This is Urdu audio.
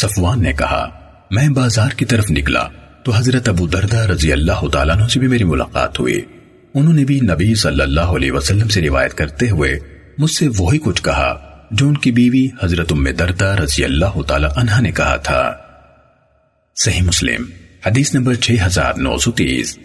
صفوان نے کہا، میں بازار کی طرف نکلا تو حضرت ابو دردہ رضی اللہ تعالیٰ عنہ سے بھی میری ملاقات ہوئی۔ انہوں نے بھی نبی صلی اللہ علیہ وسلم سے روایت کرتے ہوئے مجھ سے وہی کچھ کہا جو ان کی بیوی حضرت ام دردہ رضی اللہ تعالیٰ عنہ نے کہا تھا۔ صحیح مسلم، حدیث نمبر 6930